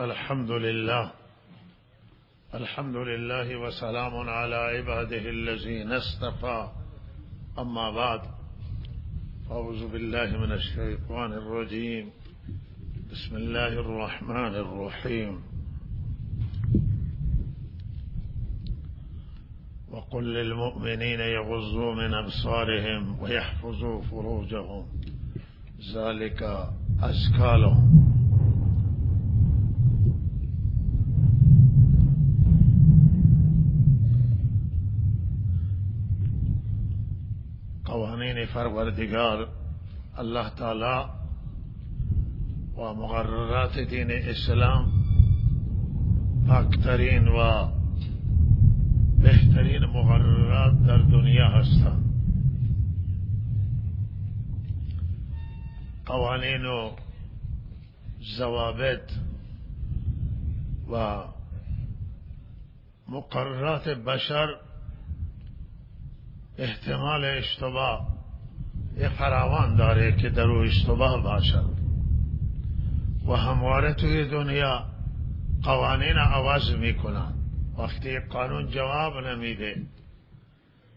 الحمد لله. الحمد لله وسلام على عباده الذين اصطفى. أما بعد أعوذ بالله من الشيطان الرجيم. بسم الله الرحمن الرحيم. وقل للمؤمنين يغضوا من أبصارهم ويحفظوا فروجهم. ذلك أزكى لهم. قوانین فروردگار الله تعالی و مقررات دین اسلام و بهترین مقررات در دنیا هستند قوانین و ضوابط و مقررات بشر احتمال اشتباه فراوان داره که در او اشتباه باشد. و همواره توی دنیا قوانین عوض می‌کنند. وقتی یک قانون جواب نمیده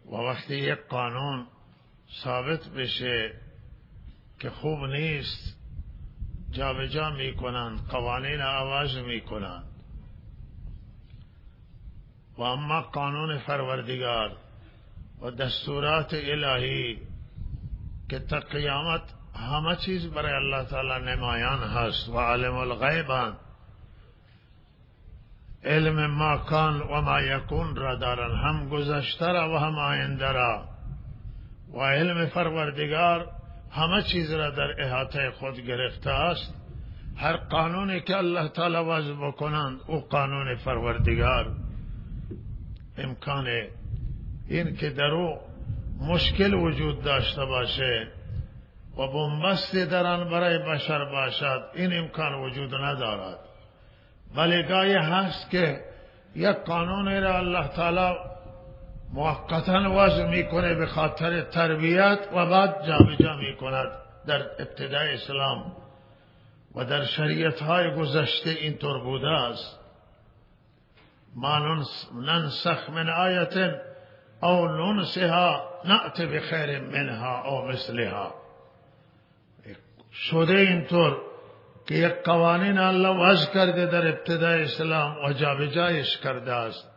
و وقتی یک قانون ثابت بشه که خوب نیست جابجا می‌کنند قوانین عوض می‌کنند. و اما قانون فروردگار و دستورات الهی که تا قیامت همه چیز برای الله تعالی نمایان هست و علم الغیبان علم ما کان و ما یکون را دارن هم گذشته را و هم آینده را. و علم فروردگار همه چیز را در احاطه خود گرفته است. هر قانونی که الله تعالی وضع بکنند او قانون فروردگار امکان این که در او مشکل وجود داشته باشه و بنبستی در آن برای بشر باشد این امکان وجود ندارد. ولی هست که یک قانون را الله تعالی موقتا وضع می‌کنه به خاطر تربیت و بعد جابجا می‌کند در ابتدای اسلام. و در شریعت های گذشته اینطور بوده است. ما ننسخ من آیت او ننسها نأت بخیر منها او مثلها. شده اینطور که یک قوانین الله وضع کرده در ابتدای اسلام و جابجایش کرده است.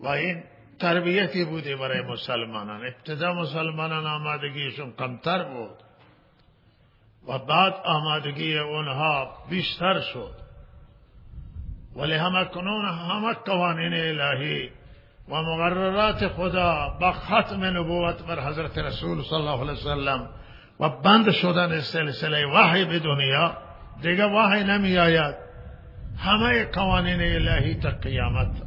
و این تربیتی بوده برای مسلمانان. ابتدا مسلمانان آمادگیشون کمتر بود. و بعد آمادگی اونها بیشتر شد. ولی همه کنون همه قوانین الهی و مقررات خدا با ختم نبوت بر حضرت رسول صلی الله علیه وسلم و بند شدن سلسله وحی به دنیا، دیگه وحی نمی آید. همه قوانین الهی تا قیامت.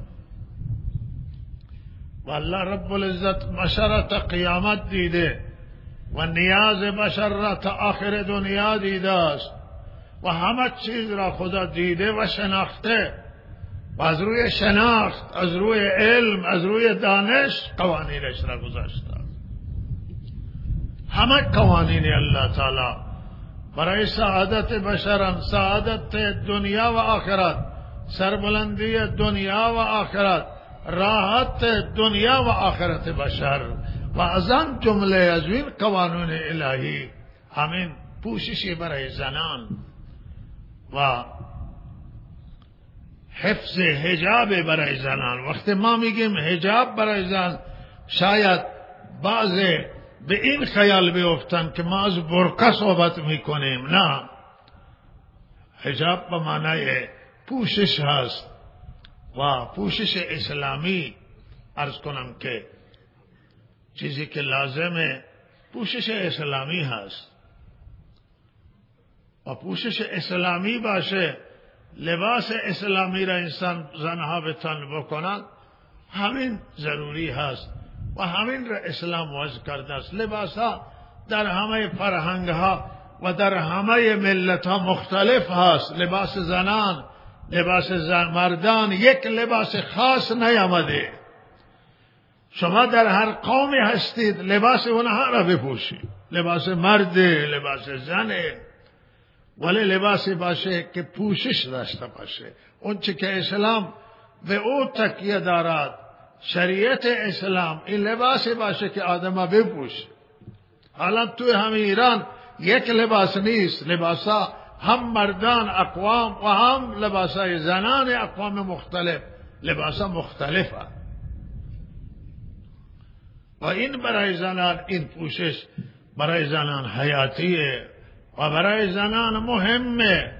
و الله رب العزت بشر تا قیامت دیده و نیاز بشر را تا آخر دنیا دیده است. و همه چیز را خدا دیده و شناخته. و از روی شناخت، از روی علم، از روی دانش قوانینش را گذاشته همه قوانین الله تعالی برای سعادت بشرم سعادت دنیا و آخرت، سربلندی دنیا و آخرت، راحت دنیا و آخرت بشر. و از آن جمله از این قوانون الهی همین پوششی برای زنان و حفظ حجاب برای زنان. وقتی ما میگیم حجاب برای زن شاید بعض به این خیال بیفتن که ما از برقه صحبت می‌کنیم. نه. حجاب به معنای پوشش هست و پوشش اسلامی. ارز کنم که چیزی که لازمه پوشش اسلامی هست. و پوشش اسلامی باشه لباس اسلامی را انسان زنها به تن بکنند همین ضروری هست و همین را اسلام وضع کرده است. لباس ها در همه فرهنگ ها و در همه ملت ها مختلف هست. لباس زنان لباس زن مردان یک لباس خاص نیامده. شما در هر قومی هستید لباس اونها را بپوشید. لباس مرد لباس زنه ولی لباسی باشه که پوشش داشته باشه. اون چه که اسلام به او تکیه دارد شریعت اسلام این لباسی باشه که آدم بپوشه. حالا توی همین ایران یک لباس نیست لباسا هم مردان اقوام و هم لباسای زنان اقوام مختلف. لباسا مختلفه و این برای زنان این پوشش برای زنان حیاتیه. و برای زنان مهمه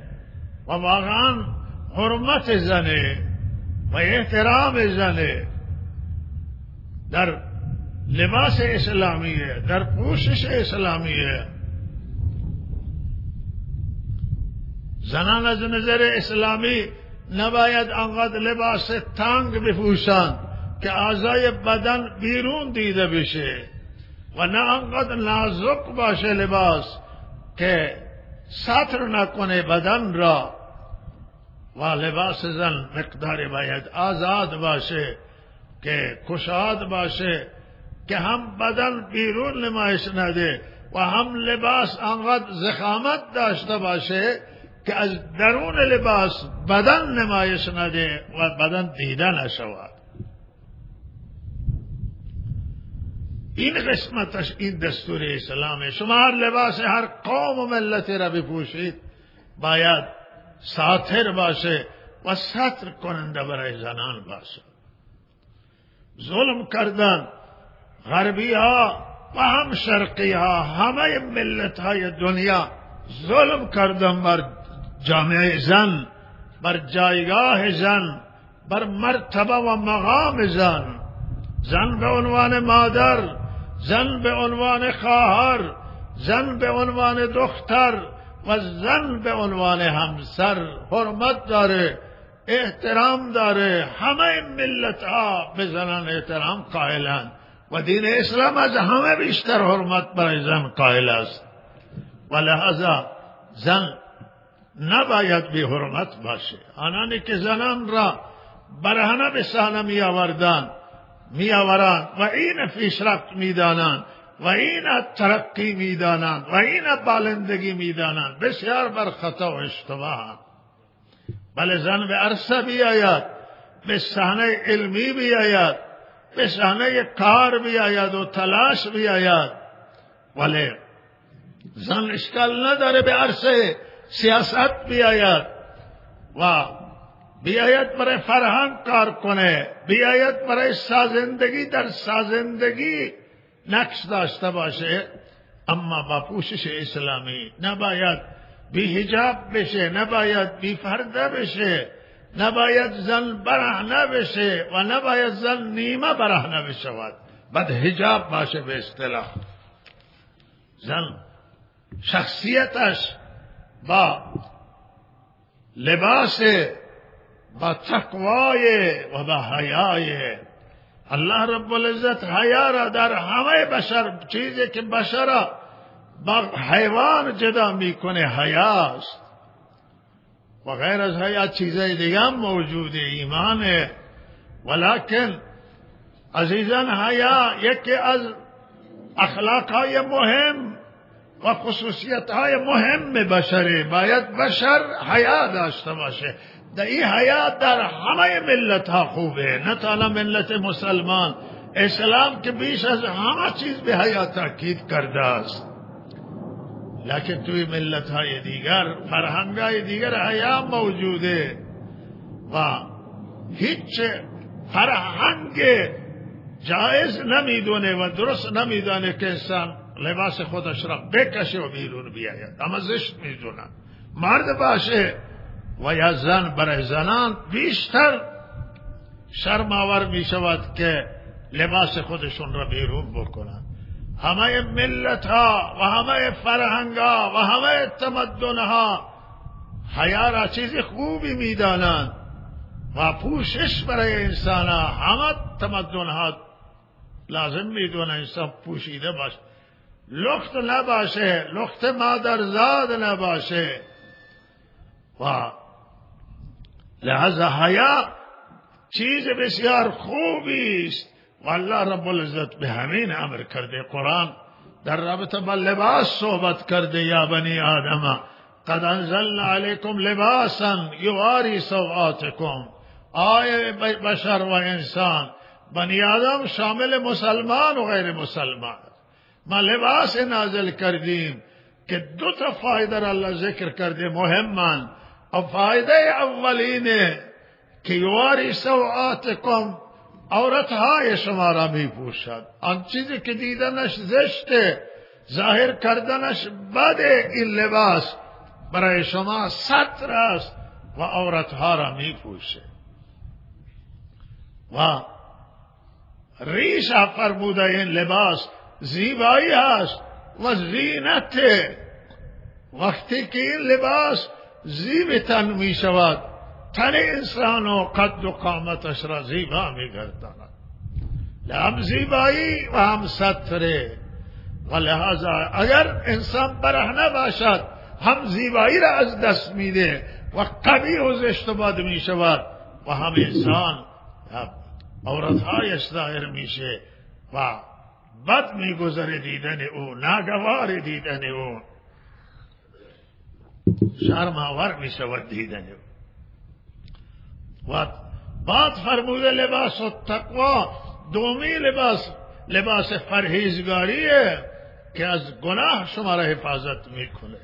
و واقعا حرمت زنه و احترام زنه در لباس اسلامیه در پوشش اسلامیه زنان از نظر اسلامی نباید انقدر لباس تنگ بپوشند که اعضای بدن بیرون دیده بشه و نه انقدر نازک باشه لباس. که سطر نکنه بدن را و لباس زن مقداری باید آزاد باشه، که کشاد باشه، که هم بدن بیرون نمایش نده و هم لباس انقدر زخامت داشته باشه که از درون لباس بدن نمایش نده و بدن دیده نشود. این قسمتش، این دستور اسلامه شما هر لباس هر قوم و ملت را بپوشید. باید ساتر باشه و سطر کننده برای زنان باشه. ظلم کردن غربی ها و هم شرقی ها همه ملت های دنیا ظلم کردن بر جامعه زن، بر جایگاه زن، بر مرتبه و مقام زن. زن به عنوان مادر زن به عنوان خواهر زن به عنوان دختر و زن به عنوان همسر حرمت داره احترام داره. همه ملت ها به زنان احترام قائلند و دین اسلام از همه بیشتر حرمت برای زن قائل است. و لحظا زن نباید بی حرمت باشه. آنانی که زنان را برهنه به صحنه می آوردن می آورند و این پیشرفت می دانند ترقی می دانند و این بالندگی می دانند بسیار بر خطا و اشتباه. بله زن به عرصه بیاید، به صحنه علمی بیاید، به صحنه کار بیاید و تلاش بیاید. ولی زن اشکال نداره به عرصه سیاست بیاید. و بیاید برای فرهنگ کار کنه بیاید برای سازندگی در سازندگی نقش داشته باشه. اما با پوشش اسلامی نباید بی حجاب بشه، نباید بی فرده بشه، نباید زن برهنه بشه و نباید زن نیمه برهنه بشود. بد حجاب باشه به اصطلاح. زن شخصیتش با لباس با تقوای و با حیای الله رب العزت حیا را در همه بشر، چیزی که بشر با حیوان جدا میکنه، حیاست. و غیر از حیا چیزای دیگه هم موجوده ایمانه ولیکن عزیزان حیا یکی از اخلاقهای مهم و خصوصیت های مهم بشری. باید بشر حیا داشته باشه. در این حیات در همه ملت ها خوبه، نه تالا ملت مسلمان. اسلام که بیش از همه چیز به حیات تاکید کرده است. لیکن توی ملت های دیگر فرهنگ های دیگر حیا موجوده و هیچ فرهنگ جایز نمیدونه و درست نمیدونه که انسان لباس خودش را بکشه و بیرون بیاید. اما زشت میدونن مرد باشه و یا زن برای زنان بیشتر شرماور می شود که لباس خودشون را بیرون بکنن همه ملت ها و همه فرهنگ ها و همه تمدن ها حیا را چیز خوبی می‌دانند و پوشش برای انسان ها همه تمدن ها لازم می‌دونه انسان پوشیده باشه. لخت نباشه لخت مادرزاد نباشه. و لحظه حیا چیز بسیار خوبی است و الله رب العزت به همین امر کرده. قرآن در رابطه با لباس صحبت کرده، یا بنی آدم، قد انزلنا علیکم لباسا یواری سوآتکم. آئے بشر و انسان، بنی آدم شامل مسلمان و غیر مسلمان. ما لباس نازل کردیم که دو تا فایده را اللہ ذکر کرده، مهمان فایده اولینه که یواری سوآتکم عورتهای شما را می پوشد آن چیزی که دیدنش زشته ظاهر کردنش بده این لباس برای شما سطر است و عورتها را می پوشه و ریش فرموده این لباس زیبایی است و زینت. وقتی که این لباس زیب تن می شود تن انسان و قد و قامتش را زیبا می گرداند هم زیبایی و هم سطره و لحاظا اگر انسان برهنه باشد هم زیبایی را از دست میده و قبیح و زشت باد می شود و هم انسان عورتهایش ظاهر میشه و بد میگذره دیدن او ناگوار دیدن او. شرم آور می شود دیدن. و بعد فرموده لباس و تقوا دومی لباس لباس پرهیزگاریه که از گناه شما را حفاظت می‌کنه.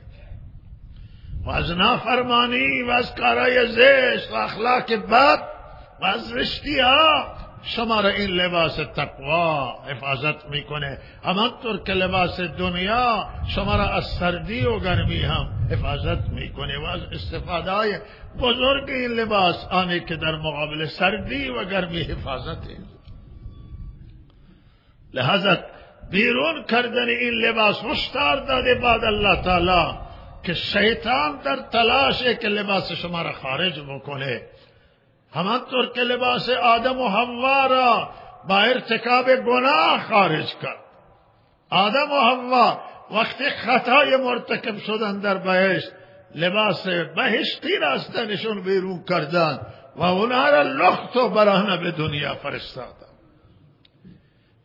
و از نافرمانی و از کارای زشت و اخلاق بد و از رشتی ها شما را این لباس تقوا حفاظت می‌کنه. همانطور که لباس دنیا شما را از سردی و گرمی هم حفاظت می‌کنه. و از استفاده های بزرگ این لباس آنه که در مقابل سردی و گرمی حفاظت لحظت بیرون کردن این لباس مشتار داده بعد الله تعالی که شیطان در تلاشه که لباس شما را خارج بکنه. همانطور که لباس آدم و حوا را با ارتکاب گناه خارج کرد آدم و حوا وقتی خطای مرتکب شدن در بهشت لباس بهشتی راستنشون بیرون کردن و اونها را لخت و برانه به دنیا فرستادن۔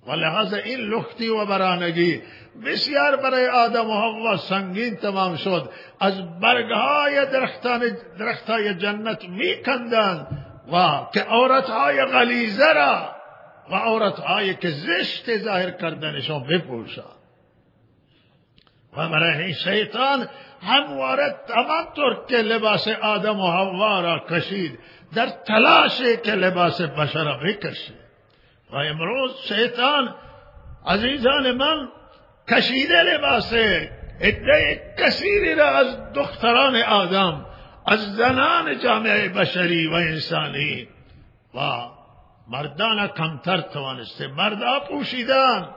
و لحاظ این لختی و برانگی بسیار برای آدم و حوا سنگین تمام شد۔ از برگهای درختان درختهای جنت میکندند و که عورتهای غلیزه را و عورتهای که زشت ظاهر کردنشان بپوشند و برای شیطان همواره همانطور که لباس آدم و حوا را کشید در تلاش که لباس بشر را بکشه و امروز شیطان عزیزان من کشیده لباس عده کثیری را از دختران آدم از زنان جامعه بشری و انسانی و مردان کمتر توانسته مردا پوشیدن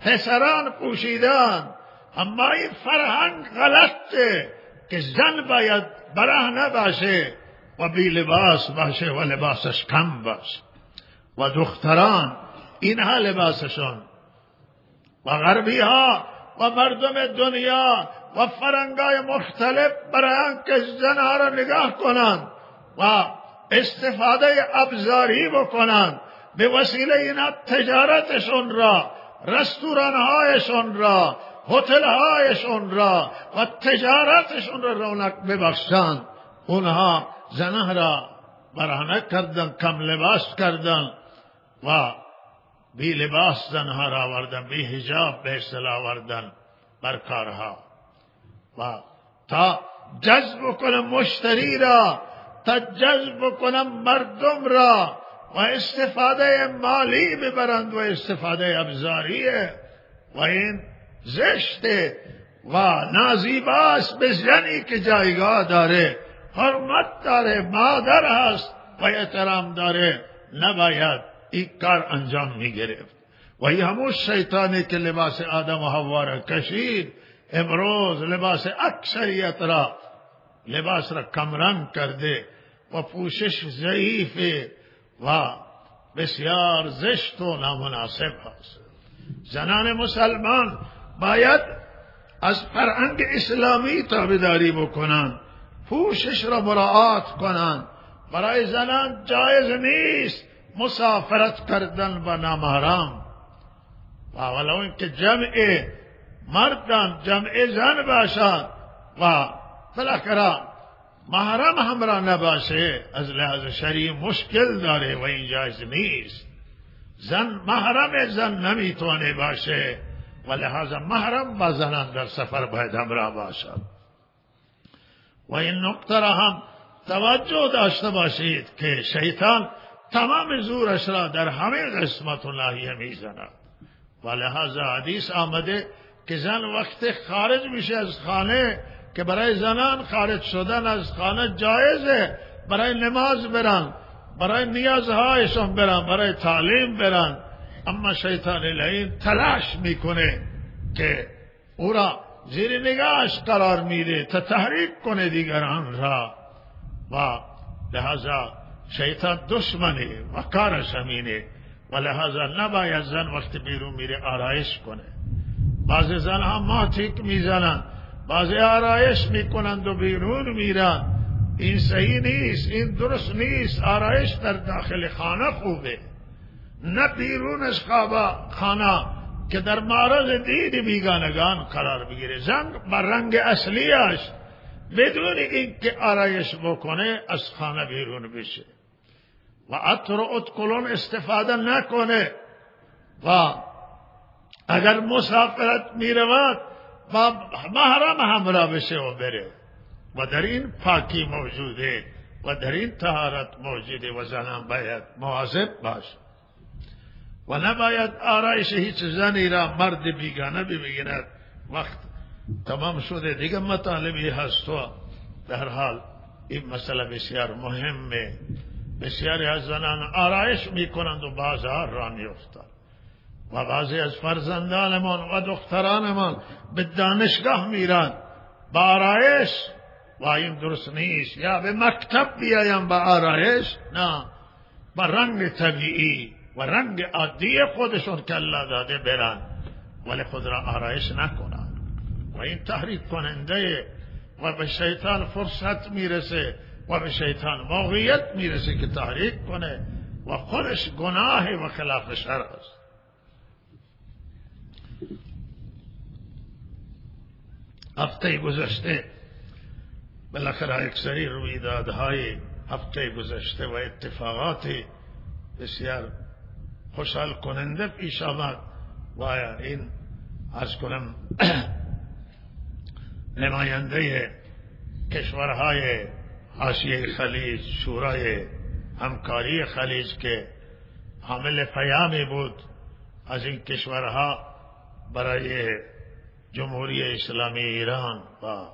پسران پوشیدن. اما این فرهنگ غلطه که زن باید برهنه باشه و بی لباس باشه و لباسش کم باشه. و دختران اینها لباسشون و غربی ها و مردم دنیا و فرنگای مختلف برای که زنها را نگاه کنند و استفاده ابزاری بکنند به وسیله اینا تجارتشون را رستورانهایشون را هتلهایشون را و تجارتشون را رونق ببخشند. اونها زنه را برهنه کردن کم لباس کردن و بی لباس زنها را آوردن بی حجاب به آوردن بر کارها. تا جذب کنم مشتری را، تا جذب کنم مردم را و استفاده مالی ببرند و استفاده ابزاریه و این زشته و نازیباست به زنی که جایگاه داره، حرمت داره، مادر هست و احترام داره. نباید این کار انجام می گرفت و این همون شیطانی که لباس آدم و حوا را کشید امروز لباس اکثریت را لباس را کمرنگ کرده و پوشش ضعیف و بسیار زشت و نامناسب هست. زنان مسلمان باید از فرهنگ اسلامی تابعداری بکنند پوشش را مراعات کنند برای زنان جایز نیست مسافرت کردن با نامحرم. و ولو اینکه جمع مردان جمع زن باشد. و بالاخره محرم همراه نباشه. از لحاظ شریع مشکل داره و این جایز نیست. زن محرم زن نمیتونه باشه. و لحاظ محرم با زنان در سفر باید همراه باشد. و این نقطه را هم توجه داشته باشید که شیطان تمام زورش را در همه قسمت و ناحیه میزند. و لحاظ حدیث آمده که زن وقت خارج میشه از خانه که برای زنان خارج شدن از خانه جایزه. برای نماز برن برای نیازهایشان برن برای تعلیم برن. اما شیطان لعین تلاش می‌کنه که او را زیر نگاهش قرار میده تا تحریک کنه دیگران را. و لحاظا شیطان دشمنه و کارش همینه. و لحاظا نباید زن وقت بیرون میره آرایش کنه. بعض زن هم ماتیک می‌زنن بعض آرایش می‌کنند و بیرون میرن. این صحیح نیست این درست نیست. آرایش در داخل خانه خوبه. نه بیرونش خانه که در معرض دید بیگانگان قرار بگیره. زن بر رنگ اصلیش بدون اینکه آرایش بکنه از خانه بیرون بشه. و عطر و استفاده نکنه. و اگر مسافرت می‌رود با محرم همراه بشه و بره. و در این پاکی موجوده و در این تهارت موجوده و زنان باید مواظب باشه. و نباید آرایش هیچ زنی را مرد بیگانه ببیند. وقت تمام شده. دیگه مطالبی هست و در حال این مسئله بسیار مهمه. بسیاری از زنان آرایش می‌کنند و بازار را میفتند و بعضی از فرزندانمان و دخترانمان به دانشگاه میرند با آرایش. و این درست نیست. یا به مکتب بیایم با آرایش. نه. با رنگ طبیعی و رنگ عادی خودشون الله داده برن. ولی خود را آرایش نکنن. و این تحریک کننده و به شیطان فرصت می‌رسه و به شیطان موقعیت می‌رسه که تحریک کنه و خودش گناه و خلاف شرع است. هفته گذشته بالاخره اکثری رویدادهای هفته گذشته و اتفاقات بسیار خوشحال کننده پیش آمد. و این از کنم نماینده کشورهای حاشیه خلیج شورای همکاری خلیج که حامل پیامی بود از این کشورها برای جمهوری اسلامی ایران و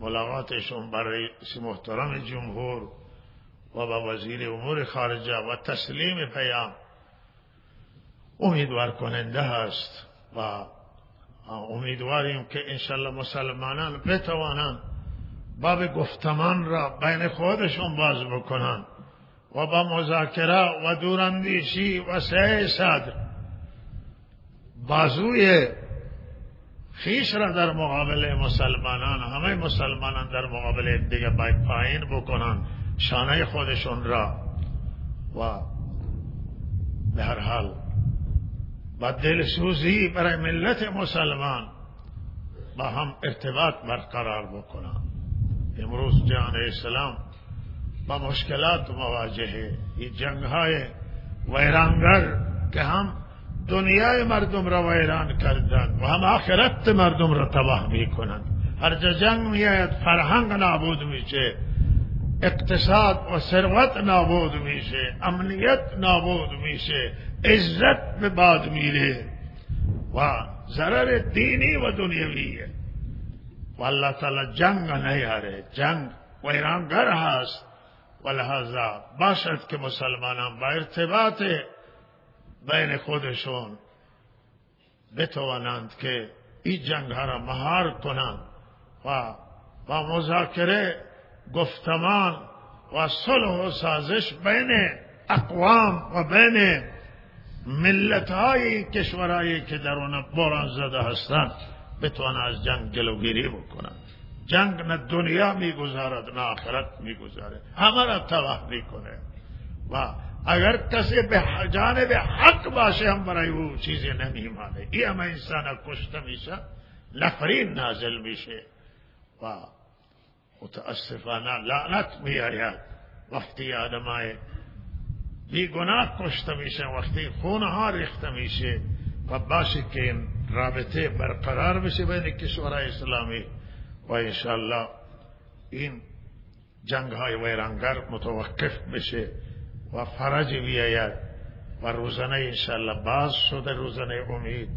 ملاقاتشون برای محترم جمهور و با وزیر امور خارجه و تسلیم پیام امیدوار کننده هست و امیدواریم که انشالله مسلمانان بتوانند باب گفتمان را بین خودشون باز بکنند و با مذاکره و دوراندیشی و سعی صدر بازوی خیش را در مقابل مسلمانان همه مسلمانان در مقابل دیگه باید پایین بکنن شانه خودشون را. و به هر حال با دلسوزی برای ملت مسلمان با هم ارتباط برقرار بکنن. امروز جان اسلام با مشکلات مواجهه. این جنگ های ویرانگر که هم دنیای مردم را ویران کردن و هم آخرت مردم را تباه میکنند هر جا جنگ میآید، فرهنگ نابود میشه. اقتصاد و ثروت نابود میشه. امنیت نابود میشه. عزت به باد میره. و ضرر دینی و دنیویه. و الله تعالی جنگ نیاره. جنگ ویرانگر هست. و لحاظا باشد که مسلمانان با ارتباط بین خودشون بتوانند که این جنگ ها را مهار کنند و با مذاکره گفتمان و صلح و سازش بین اقوام و بین ملت های کشورهایی که در اون باران زده هستند بتوان از جنگ جلوگیری بکنند. جنگ نه دنیا می‌گذارد نه آخرت می‌گذاره همه را تباه می‌کنه و اگر کسی پہ جانب حق باشے ہم بنائی وہ چیزیں نہیں مانے۔ یہ ہمیں انسان کشتم میشا لفرین نازل بھی سے واہ متأسفانہ لعنت بھی آیا وقتی آدم آئے۔ بھی گناہ کشتمی سے وقتی خونہا رختمی میشے۔ فباسی کے رابطے برقرار بھی سے بین کسورہ اسلامی۔ و انشاءاللہ ان جنگ های ویرانگر متوقف بشه و فرج بھی بیاید و روزنه انشاءالله باز شده روزنه امید.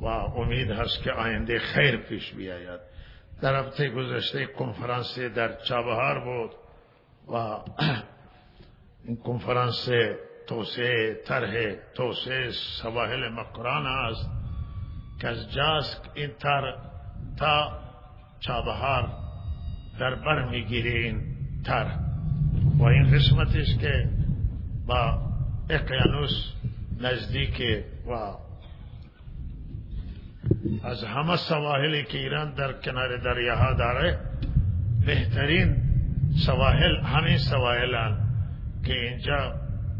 و امید هست که آینده خیر پیش بیاید در هفته گذشته کنفرانسی در چابهار بود. و این کنفرانس توسعه، طرح توسعه سواحل مقران است که از جاسک این تر تا چابهار در بر میگیری این تر و این قسمتش که با اقیانوس نزدیک و از همه سواحلی که ایران در کنار دریاها داره، بهترین سواحل همین سواحلان که اینجا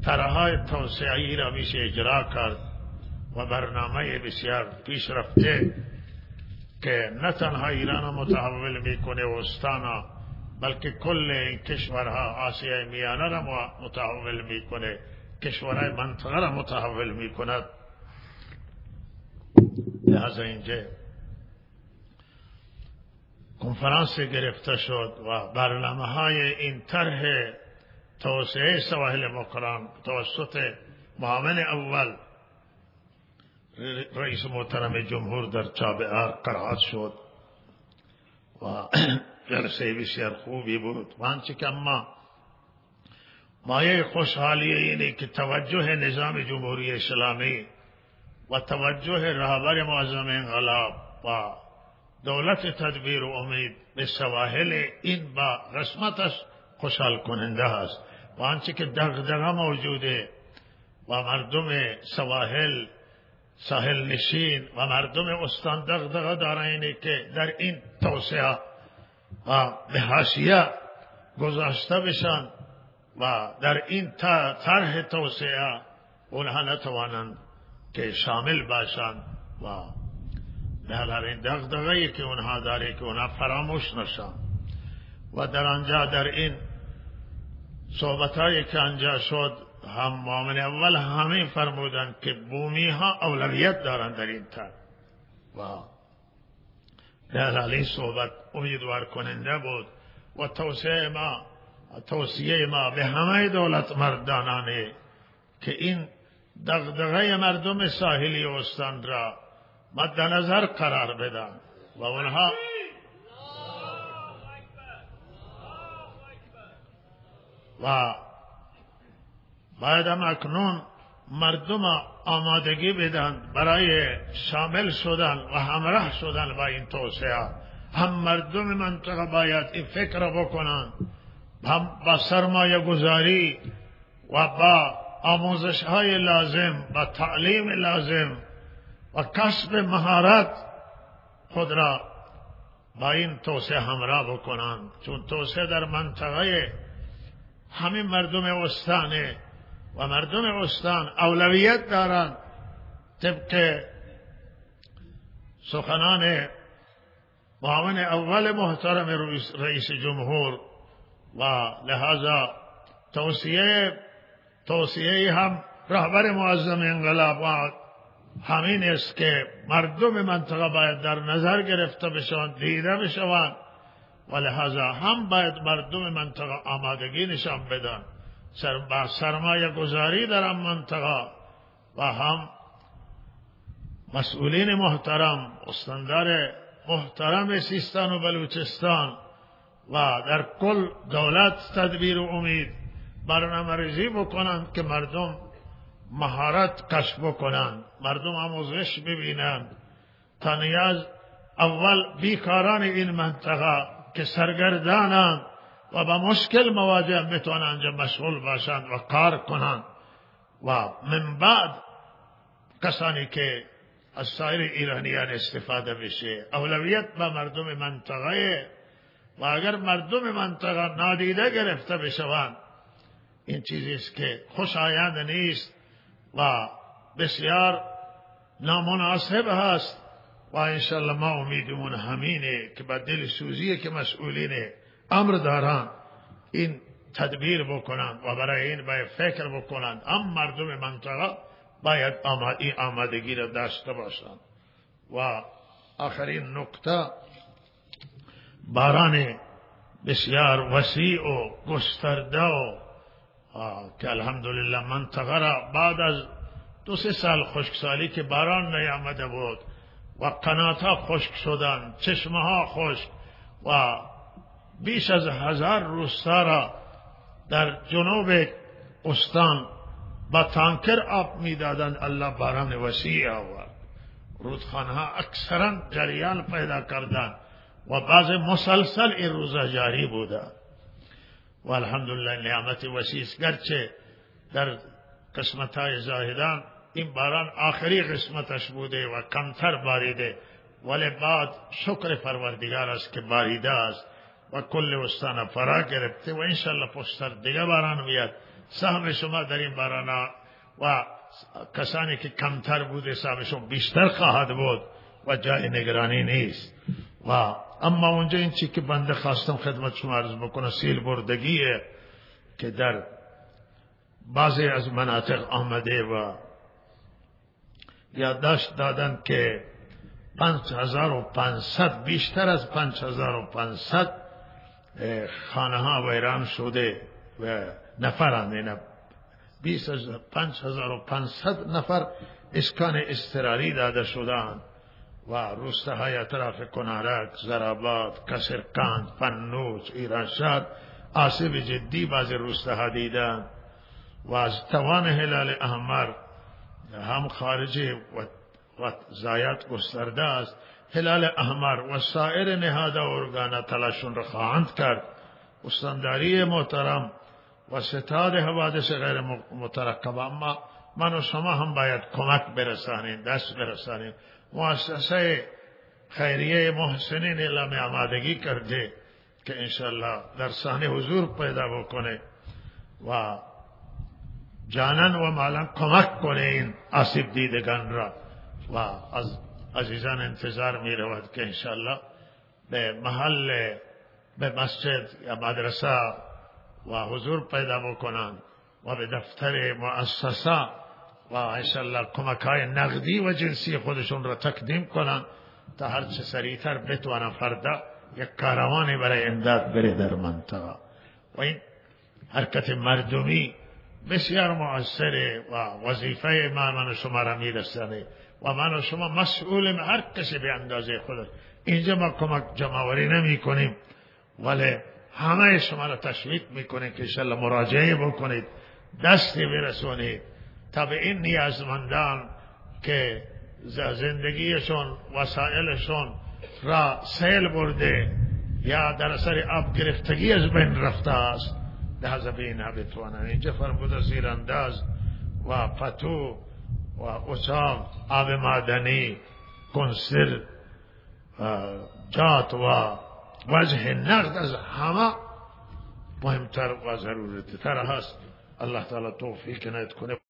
ترهای توسعی را میشه اجرا کرد و برنامه بسیار پیش رفته که نه تنها ایران متحول میکنه و استانا بلکه کل این کشورها آسیای میانه را متحول می‌کنه. کشورهای منطقه را متحول می‌کند. لحظه اینجا کنفرانس گرفته شد و برنامه های این طرح توسعه سواحل مقران توسط معاون اول رئیس محترم جمهور در چابعار قرائت شد و جلسه بسیار خوبی بود وانچه که اما مایه خوشحالی اینه یعنی که توجه نظام جمهوری اسلامی و توجه رهبر معظم انقلاب و دولت تدبیر و امید به سواحل این با قسمتش خوشحال کننده است. و آنچه که دغدغه موجوده و مردم سواحل ساحل نشین و مردم استان دغدغه دارن یعنی که در این توسعه و به حاشیه گذاشته بشن و در این طرح توسعه اونها نتوانند که شامل باشند و در این دغدغه که اونها داره که اونها فراموش نشن. و در آنجا در این صحبت که آنجا شد هم مامن اول همه فرمودن که بومی ها اولویت دارند در این تر و در این صحبت امیدوار کننده بود. و توسعه ما توصیه ما به همه دولت مردانانه که این دغدغه مردم ساحلی استان را مد نظر قرار بدن. و اونها و باید اکنون مردم آمادگی بدن برای شامل شدن و همراه شدن با این توسعه. هم مردم منطقه باید این فکر بکنن. هم با سرمایه گذاری و با آموزش های لازم و تعلیم لازم و کسب مهارت خود را با این توسعه همراه بکنند چون توسعه در منطقه همین مردم استانه و مردم استان اولویت دارند طبق سخنان معاون اول محترم رئیس جمهور و لہذا توصیه توصیه هم رهبر معظم انقلاب همین است که مردم منطقه باید در نظر گرفته بشوند دیده بشوند و لحاظا هم باید مردم منطقه آمادگی نشان بدن. سر سرمایه گذاری در آن منطقه و هم مسئولین محترم استاندار محترم سیستان و بلوچستان و در کل دولت تدبیر و امید برنامه ریزی بکنند که مردم مهارت کشف بکنند مردم آموزش ببینند. تا نیاز اول بیکاران این منطقه که سرگردانند و با مشکل مواجه می‌تونن انجا مشغول باشند و کار کنند و من بعد کسانی که از سایر ایرانیان استفاده بشه اولویت به مردم منطقه. و اگر مردم منطقه نادیده گرفته بشوند این چیزی است که خوشایند نیست و بسیار نامناسب هست. و انشالله ما امیدمون همینه که با دل سوزی که مسئولین امر دارن این تدبیر بکنند و برای این باید فکر بکنند ام مردم منطقه باید این آمادگی را داشته باشند و آخرین نقطه باران بسیار وسیع و گسترده و که الحمدلله منطقه را بعد از دو سه سال خشکسالی که باران نیامده بود و قنات خشک شدن چشمه ها خشک و بیش از هزار روستا را در جنوب استان با تانکر آب میدادند الله باران وسیع آورد. رودخانه ها اکثرا جریان پیدا کردند و بعض مسلسل این روزا جاری بوده. و الحمدلله نعمت وسیع گرچه در قسمت های زاهدان این باران آخری قسمتش بوده و کمتر باریده، ولی بعد شکر پروردگار است که باریده است. و کل استان فرا گرفته و انشالله پشتر دیگه باران بیاد. سهم شما در این باران و کسانی که کمتر بوده سهمشون بیشتر خواهد بود و جای نگرانی نیست. و اما اونجا این چی که بنده خواستم خدمت شما عرض بکنه سیل بردگیه که در بعضی از مناطق آمده و یادداشت دادن که پنج هزار و پنصد بیشتر از پنج هزار و پنصد خانه ها ویران شده و نفرند. این بیست پنج هزار و پنصد نفر اسکان استراری داده شدند و روسته های اطراف کنارک زرابات کسرکند پنوچ ایرانشاد آسیب جدی باز روسته ها دیدن و از توان هلال احمر هم خارجی و زایت گسترده است. هلال احمر و سایر نهاد ارگان تلاشون را خواهند کرد. استانداری محترم و ستاد حوادث غیر مترکب، اما من و شما هم باید کمک برسانیم، دست برسانیم. مؤسسه خیریه محسنین اعلام آمادگی کرده که انشالله در صحنه حضور پیدا بکنه و جانن و مالن کمک کنه این آسیب دیدگان را و از عزیزان انتظار می رود که انشالله به محل به مسجد یا مدرسه و حضور پیدا بکنند و به دفتر مؤسسه و انشالله کمک های نقدی و جنسی خودشون را تقدیم کنند تا هرچه سریعتر بتوانند فردا یک کاروانی برای امداد بره در منطقه. و این حرکت مردمی بسیار مؤثره و وظیفه ما من شما را میرسانه. و من و شما مسئول هر کسی به اندازه خود اینجا ما کمک جمعوری نمی کنیم ولی همه شما را تشویق می‌کنه که انشالله مراجعه بکنید دستی برسونید. تا به این نیازمندان که زندگیشون وسایلشون را سیل برده یا در اثر آب گرفتگی از بین رفته است لحظه به اینا بتوانن اینجا فرمود زیر انداز و پتو و اچاق آب معدنی کنسر جات و وجه نقد از همه مهمتر و ضرورتی تر هست. الله تعالی توفیق نید کنه.